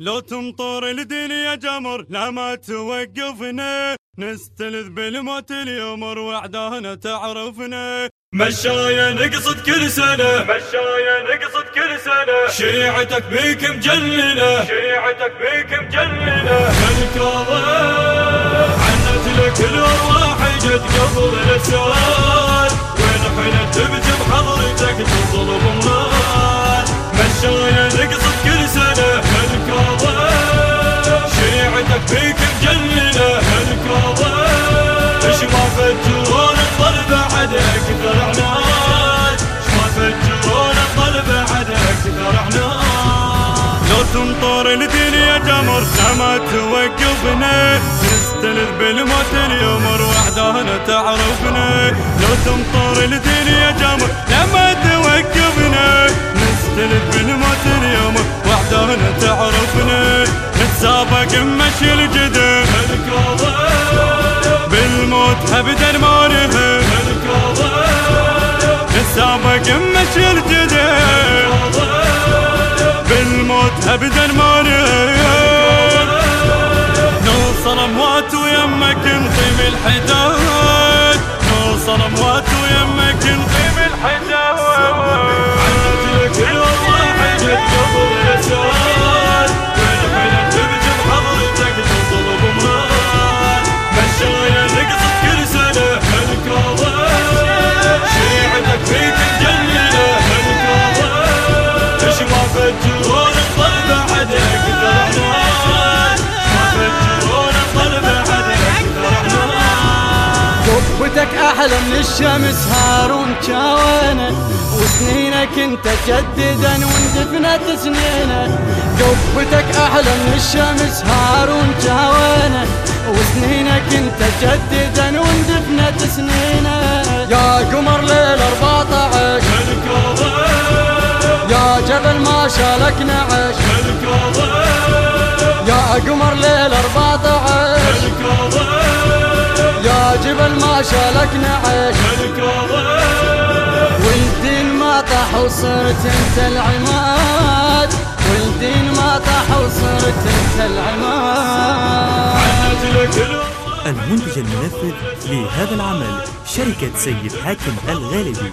لو تمطر الدنيا جمر لا ما توقفنا. نستلذ بالموت اليوم وعدانا تعرفنا. مشايا نقصد كل سنة. مشايا نقصد كل سنة. شيعتك بيك مجللة شيعتك بيك مجللة الكاظم عنت لك الارواح جد قبل الاسياد وين تبجي بحضرتك تظلم تمطر الدنيا جمر ما توقفنا نستلذ بالموت اليوم وحدانا تعرفنا لو تمطر الدنيا جمر لا ما توقفنا نستلذ بالموت اليوم وحدانا تعرفنا نتسابق مشي الجدر بالموت ابدا إيش ما فجرون الضرب بعد أكثر عناد ما فجرون الضرب بعد أكثر عناد قبتك أحلى من الشمس هارون كاوينه وسنينك أنت جددا واندفنت سنينه قبتك أحلى من الشمس هارون كاوينه وسنينك أنت جددا واندفنت سنينه يا قمر شالك نعش يا قمر ليل 14 الكاظم يا جبل ما شالك نعش. والدين ما طاح وصرت انت العماد. والدين ما طاح وصرت انت العماد. لك المنتج المنفذ لهذا العمل شركة سيد حاكم الغالبي.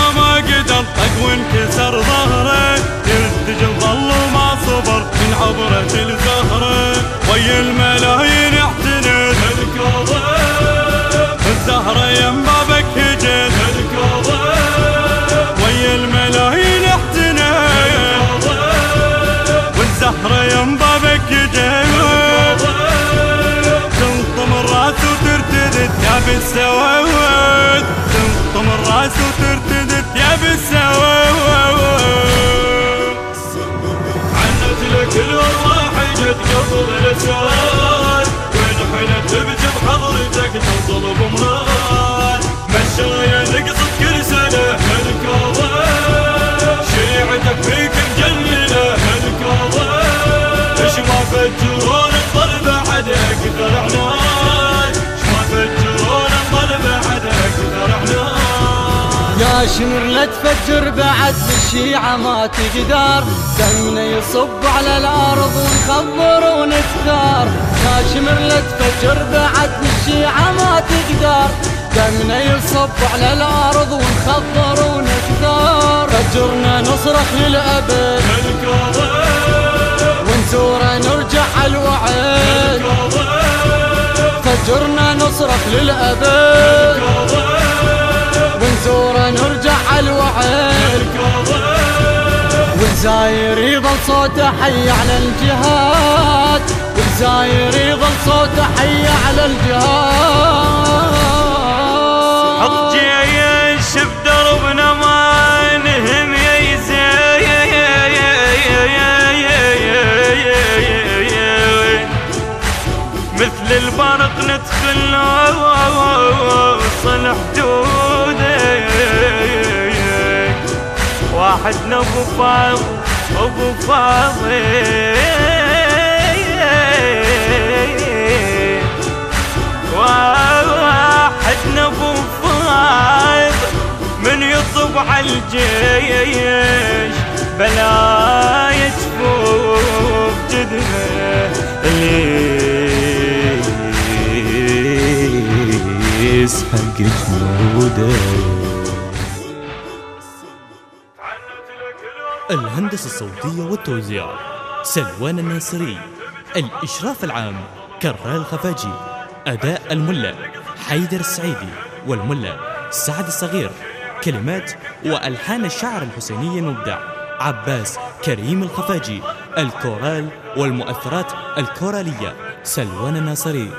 طق وانكسر ظهره يرتجف ظل ما صبر من حضرة بمراد مشايا نقصد كل سنة الكاظم شيعتك فيك مجللة الكاظم إيش ما فجرون الضرب بعد أكثر عناد فجرون الضرب بعد أكثر عناد يا شمر لا تفجر بعد بالشيعة ما تقدر. دمنا يصب على الأرض ونخبر ونكثر. يا شمر لا تفجر بعد بالشيعة ما تقدر دمنا يصب على الأرض ونخبر ونكثر فجرنا نصرخ الكاظم ونزوره نرجع الوعد. فجرنا نصرخ للأبد. ونزوره نرجع الوعد. والزاير يظل صوته حي على الجهاد. الجزاير يظل صوته حي على الجهاد. حط جيش بدربنا ما نهم يا مثل البرق ندخل وصل حدوده واحدنا أبو فاضل أبو فاضل. واحد نبو فاضل من يطب على الجيش. بلا يجفوف جدها يسحق جنوده الهندسة الصوتية والتوزيع سلوان الناصري. الإشراف العام كرال الخفاجي أداء الملا حيدر السعيدي والملا سعد الصغير كلمات وألحان الشعر الحسيني المبدع عباس كريم الخفاجي الكورال والمؤثرات الكورالية سلوان الناصري.